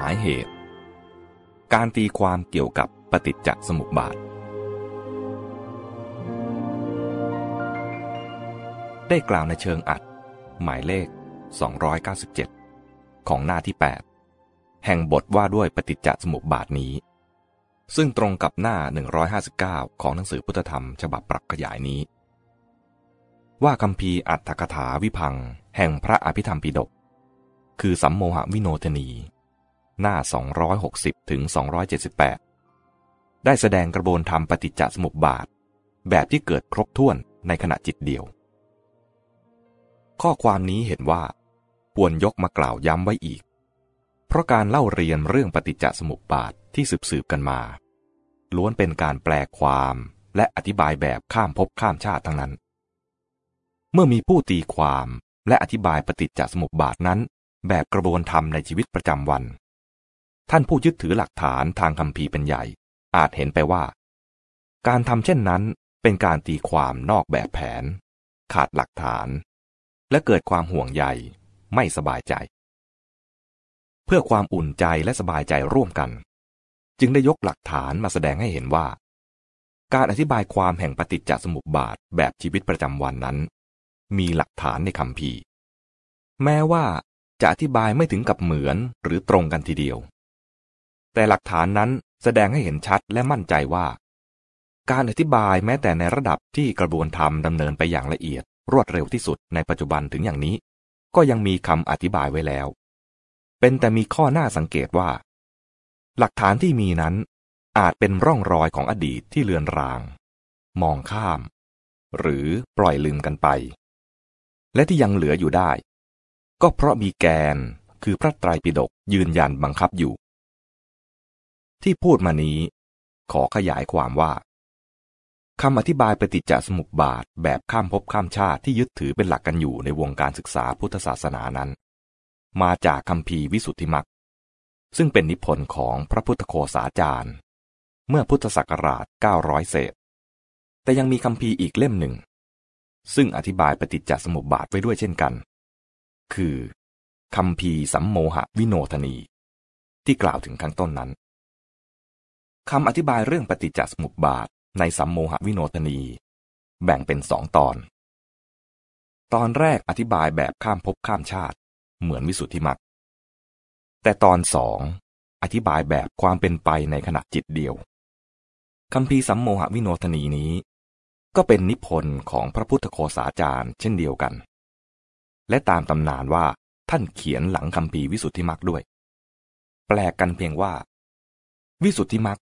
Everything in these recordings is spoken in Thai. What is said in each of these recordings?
หมายเหตุ การตีความเกี่ยวกับปฏิจจสมุปบาท ได้กล่าวในเชิงอัด หมายเลข 297 ของหน้าที่ 8 แห่งบทว่าด้วยปฏิจจสมุปบาทนี้ ซึ่งตรงกับหน้า 159 ของหนังสือพุทธธรรมฉบับปรับขยายนี้ ว่าคำพีอัตถกถาวิพัง แห่งพระอภิธรรมปิฎกคือสัมโมหวิโนทนี หน้า 260ถึง278 ได้แสดงกระบวนธรรมปฏิจจสมุปบาท แบบที่เกิดครบถ้วนในขณะจิตเดียว ข้อความนี้เห็นว่าควรยกมากล่าวย้ำไว้อีก เพราะการเล่าเรียนเรื่องปฏิจจสมุปบาทที่สืบสืบกันมา ล้วนเป็นการแปลความและอธิบายแบบข้ามภพข้ามชาติทั้งนั้น เมื่อมีผู้ตีความและอธิบายปฏิจจสมุปบาทนั้น แบบกระบวนธรรมในชีวิตประจำวัน ท่านผู้ยึดถือหลักฐานทางคำพีเป็นใหญ่ อาจเห็นไปว่า การทำเช่นนั้นเป็นการตีความนอกแบบแผน ขาดหลักฐาน และเกิดความห่วงใยไม่สบายใจ เพื่อความอุ่นใจและสบายใจร่วมกัน จึงได้ยกหลักฐานมาแสดงให้เห็นว่า การอธิบายความแห่งปฏิจจสมุปบาทแบบชีวิตประจำวันนั้น มีหลักฐานในคำพีแม้ว่าจะอธิบายไม่ถึงกับเหมือนหรือตรงกันทีเดียว แต่หลักฐานนั้นแสดงให้เห็นชัดและมั่นใจว่า การอธิบายแม้แต่ในระดับที่กระบวนธรรมดำเนินไปอย่างละเอียด รวดเร็วที่สุดในปัจจุบันถึงอย่างนี้ ก็ยังมีคำอธิบายไว้แล้ว เป็นแต่มีข้อหน้าสังเกตว่า หลักฐานที่มีนั้น อาจเป็นร่องรอยของอดีตที่เลือนราง มองข้าม หรือปล่อยลืมกันไป และที่ยังเหลืออยู่ได้ ก็เพราะมีแกนคือพระไตรปิฎกยืนยันบังคับอยู่ ที่พูดมานี้ ขอขยายความว่าคำอธิบายปฏิจจสมุปบาทแบบข้ามภพข้ามชาติที่ยึดถือเป็นหลักกันอยู่ในวงการศึกษาพุทธศาสนานั้น มาจากคำพีวิสุทธิมักซึ่งเป็นนิพนธ์ของพระพุทธโคสาจารย์ เมื่อพุทธศักราช 900 เศษ แต่ยังมีคำพีอีกเล่มหนึ่ง ซึ่งอธิบายปฏิจจสมุปบาทไว้ด้วยเช่นกัน คือคำพีสัมโมหวิโนทนี ที่กล่าวถึงข้างต้นนั้น คำอธิบายเรื่องปฏิจจสมุปบาทในสัมโมหวิโนทนี แบ่งเป็นสองตอน ตอนแรกอธิบายแบบข้ามภพข้ามชาติ เหมือนวิสุทธิมักแต่ตอนสองอธิบายแบบความเป็นไปในขณะจิตเดียวคำพีสัมโมหวิโนทนีนี้ ก็เป็นนิพนธ์ของพระพุทธโคสาจารย์เช่นเดียวกัน และตามตำนานว่าท่านเขียนหลังคำพีวิสุทธิมักด้วย แปลกกันเพียงว่า วิสุทธิมัก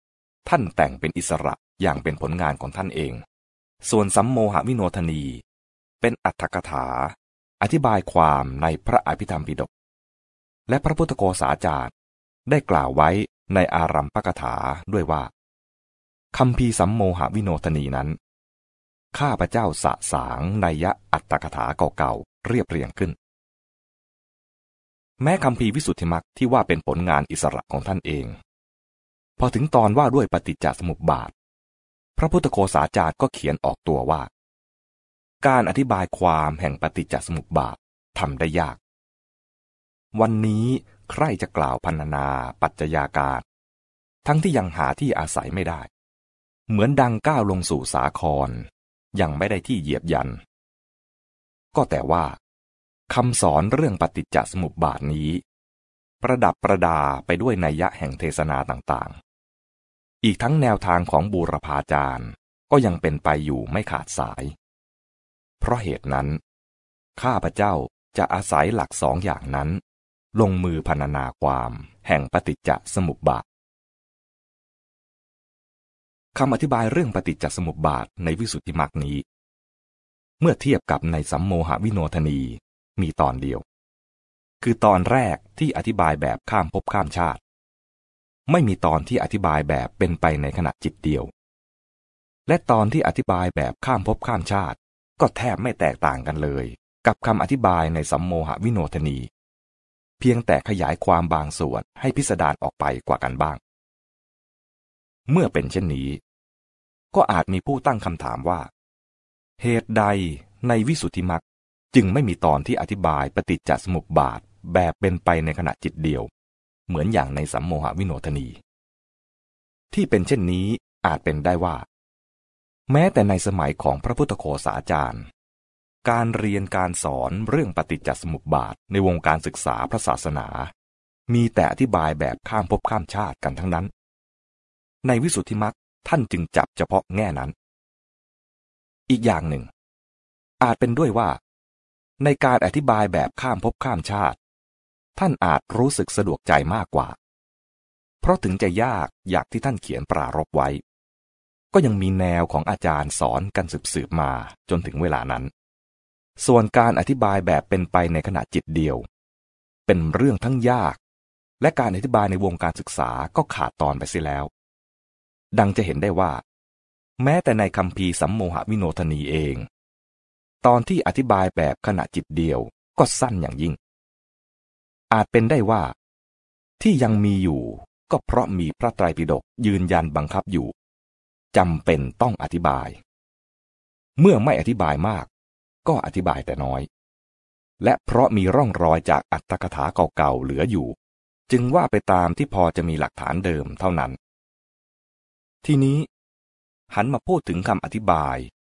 ท่านแต่งเป็นอิสระอย่างเป็นผลงานของท่านเอง ส่วนสัมโมหวิโนทนี เป็นอัตถกถา อธิบายความในพระอภิธรรมปิฎกและพระพุทธโกษาจารย์ได้กล่าวไว้ในอารัมปกถาด้วยว่าคำพีสัมโมหวิโนทนีนั้น ข้าพระเจ้าสะสางในยะอัตถกถาเก่าเรียบเรียงขึ้น แม้คำพีวิสุทธิมักที่ว่าเป็นผลงานอิสระของท่านเอง พอถึงตอนว่าด้วยปฏิจจสมุปบาท พระพุทธโคสาจารย์ก็เขียนออกตัวว่า การอธิบายความแห่งปฏิจจสมุปบาททำได้ยาก วันนี้ใครจะกล่าวพันนาปัจจยาการ ทั้งที่ยังหาที่อาศัยไม่ได้ เหมือนดังก้าวลงสู่สาคร ยังไม่ได้ที่เหยียบยัน ก็แต่ว่าคำสอนเรื่องปฏิจจสมุปบาทนี้ ประดับประดาไปด้วยนัยยะแห่งเทศนาต่าง อีกทั้งแนวทางของบูรพาจารย์ก็ยังเป็นไปอยู่ไม่ขาดสาย เพราะเหตุนั้น ข้าพเจ้าจะอาศัยหลักสองอย่างนั้น ลงมือพรรณนาความแห่งปฏิจจสมุปบาทคำอธิบายเรื่องปฏิจจสมุปบาทในวิสุทธิมรรคนี้ เมื่อเทียบกับในสัมโมหวิโนทนีมีตอนเดียว คือตอนแรกที่อธิบายแบบข้ามภพข้ามชาติ ไม่มีตอนที่อธิบายแบบเป็นไปในขณะจิตเดียว และตอนที่อธิบายแบบข้ามภพข้ามชาติ ก็แทบไม่แตกต่างกันเลย กับคำอธิบายในสัมโมหวิโนทนี เพียงแต่ขยายความบางส่วนให้พิสดารออกไปกว่ากันบ้าง เมื่อเป็นเช่นนี้ ก็อาจมีผู้ตั้งคำถามว่า เหตุใดในวิสุทธิมรรคจึงไม่มีตอนที่อธิบายปฏิจจสมุปบาทแบบเป็นไปในขณะจิตเดียว เหมือนอย่างในสัมโมหวิโนทนี ที่เป็นเช่นนี้อาจเป็นได้ว่า แม้แต่ในสมัยของพระพุทธโฆษาจารย์ การเรียนการสอนเรื่องปฏิจจสมุปบาทในวงการศึกษาพระศาสนา มีแต่อธิบายแบบข้ามภพข้ามชาติกันทั้งนั้น ในวิสุทธิมรรคท่านจึงจับเฉพาะแง่นั้น อีกอย่างหนึ่ง อาจเป็นด้วยว่า ในการอธิบายแบบข้ามภพข้ามชาติ ท่านอาจรู้สึกสะดวกใจมากกว่า เพราะถึงจะยากอยากที่ท่านเขียนปรารบไว้ ก็ยังมีแนวของอาจารย์สอนกันสืบๆมาจนถึงเวลานั้น ส่วนการอธิบายแบบเป็นไปในขณะจิตเดียว เป็นเรื่องทั้งยาก และการอธิบายในวงการศึกษาก็ขาดตอนไปเสียแล้ว ดังจะเห็นได้ว่า แม้แต่ในคำพีสัมโมหวิโนทนีเอง ตอนที่อธิบายแบบขณะจิตเดียวก็สั้นอย่างยิ่ง อาจเป็นได้ว่า ที่ยังมีอยู่ก็เพราะมีพระไตรปิฎกยืนยันบังคับอยู่จำเป็นต้องอธิบาย เมื่อไม่อธิบายมาก ก็อธิบายแต่น้อย และเพราะมีร่องรอยจากอัตถกถาเก่าๆเหลืออยู่ จึงว่าไปตามที่พอจะมีหลักฐานเดิมเท่านั้น ทีนี้หันมาพูดถึงคำอธิบาย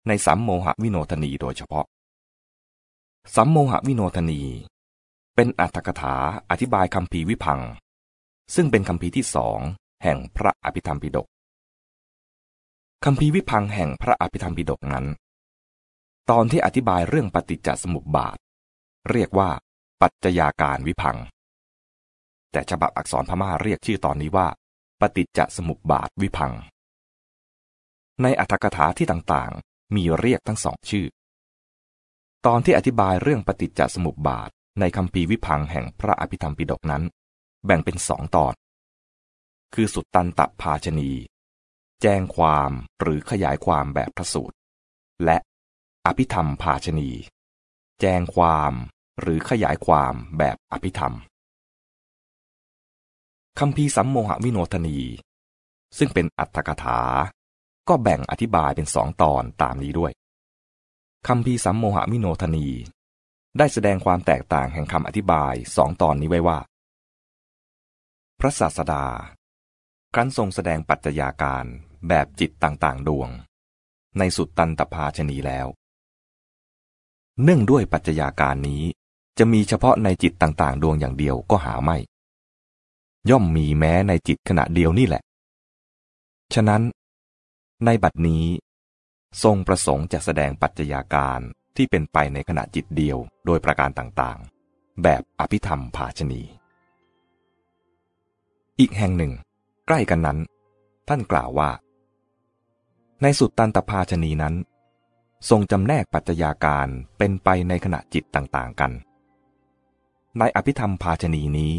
ในสัมโมหวิโนทนีโดยเฉพาะ สัมโมหวิโนทนี เป็นอัตถกถาอธิบายคำพีวิพัง ซึ่งเป็นคำพีที่สองแห่งพระอภิธรรมปิฎกคำพีวิพังแห่งพระอภิธรรมปิฎกนั้น ตอนที่อธิบายเรื่องปฏิจจสมุปบาท เรียกว่า ปัจจยาการวิพัง แต่ฉบับอักษรพม่าเรียกชื่อตอนนี้ว่า ปฏิจจสมุปบาทวิพัง ในอัตถกถาที่ต่างๆ มีเรียกทั้งสองชื่อ ตอนที่อธิบายเรื่องปฏิจจสมุปบาท ในคำพีวิพังแห่งพระอภิธรรมปิฎกนั้น แบ่งเป็นสองตอน คือสุตตันตภาชนี แจ้งความหรือขยายความแบบพระสูตร และอภิธรรมภาชนี แจ้งความหรือขยายความแบบอภิธรรมคำพีสัมโมหวิโนทนี ซึ่งเป็นอัตถกถา ก็แบ่งอธิบายเป็นสองตอนตามนี้ด้วยคำพีสัมโมหมิโนทนี ได้แสดงความแตกต่างแห่งคำอธิบายสองตอนนี้ไว้ว่า พระศาสดา ครั้นทรงแสดงปัจจัยาการแบบจิตต่างๆ ดวง ในสุดตันตภาชนีแล้ว เนื่องด้วยปัจจัยาการนี้จะมีเฉพาะในจิตต่างๆ ดวงอย่างเดียวก็หาไม่ ย่อมมีแม้ในจิตขณะเดียวนี่แหละ ฉะนั้น ในบัดนี้ ทรงประสงค์จะแสดงปัจจัยาการ ที่เป็นไปในขณะจิตเดียวโดยประการต่างๆ แบบอภิธรรมภาชนี อีกแห่งหนึ่ง ใกล้กันนั้น ท่านกล่าวว่า ในสุดตันตภาชนีนั้น ทรงจำแนกปัจจัยาการเป็นไปในขณะจิตต่างๆกัน ในอภิธรรมภาชนีนี้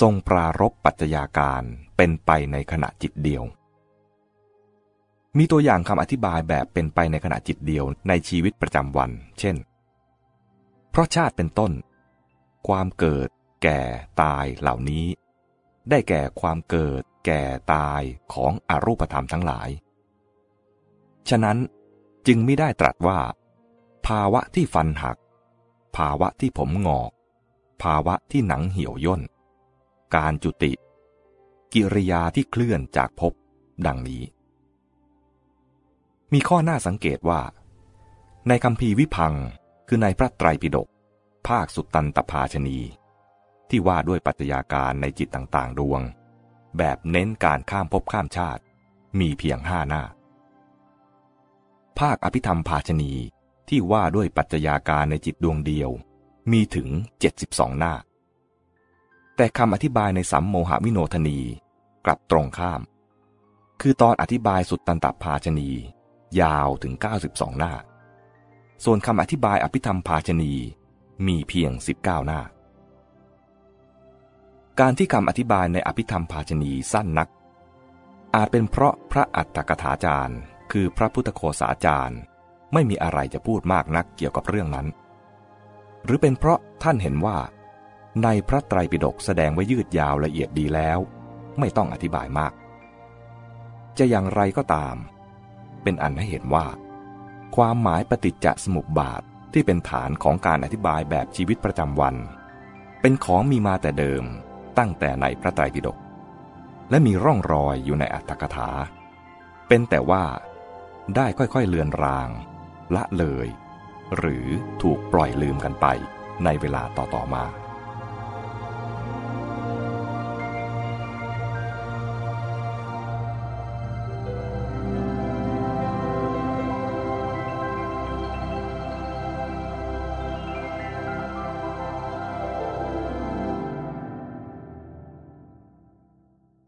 ทรงปรารบปัจจัยาการเป็นไปในขณะจิตเดียว มีตัวอย่างคำอธิบายแบบเป็นไปในขณะจิตเดียวในชีวิตประจำวัน เช่น เพราะชาติเป็นต้น ความเกิด แก่ตายเหล่านี้ ได้แก่ความเกิด แก่ตายของอรูปธรรมทั้งหลาย ฉะนั้นจึงไม่ได้ตรัสว่า ภาวะที่ฟันหัก ภาวะที่ผมงอก ภาวะที่หนังเหี่ยวย่น การจุติ กิริยาที่เคลื่อนจากภพดังนี้ มีข้อน่าสังเกตว่า ในคำพีวิพังคือในพระไตรปิฎกภาคสุตตันตภาชนี ที่ว่าด้วยปัจจัยาการในจิตต่างๆ ดวง แบบเน้นการข้ามภพข้ามชาติ มีเพียงห้าหน้า ภาคอภิธรรมภาชนีที่ว่าด้วยปัจจัยาการในจิตดวงเดียว มีถึง 72 หน้า แต่คำอธิบายในสัมโมหวิโนทนีกลับตรงข้าม คือตอนอธิบายสุตตันตภาชนี ยาวถึง 92 หน้า ส่วนคำอธิบายอภิธรรมภาชนีมีเพียง 19 หน้า การที่คำอธิบายในอภิธรรมภาชนีสั้นนัก อาจเป็นเพราะพระอัตถกถาจารย์ คือพระพุทธโฆษาจารย์ ไม่มีอะไรจะพูดมากนักเกี่ยวกับเรื่องนั้น หรือเป็นเพราะท่านเห็นว่า ในพระไตรปิฎกแสดงไว้ยืดยาวละเอียดดีแล้ว ไม่ต้องอธิบายมาก จะอย่างไรก็ตาม เป็นอันให้เห็นว่า ความหมายปฏิจจสมุปบาทที่เป็นฐานของการอธิบายแบบชีวิตประจำวัน เป็นของมีมาแต่เดิมตั้งแต่ในพระไตรปิฎกและมีร่องรอยอยู่ในอัตถกถา เป็นแต่ว่าได้ค่อยๆเลือนราง ละเลย หรือถูกปล่อยลืมกันไปในเวลาต่อๆมา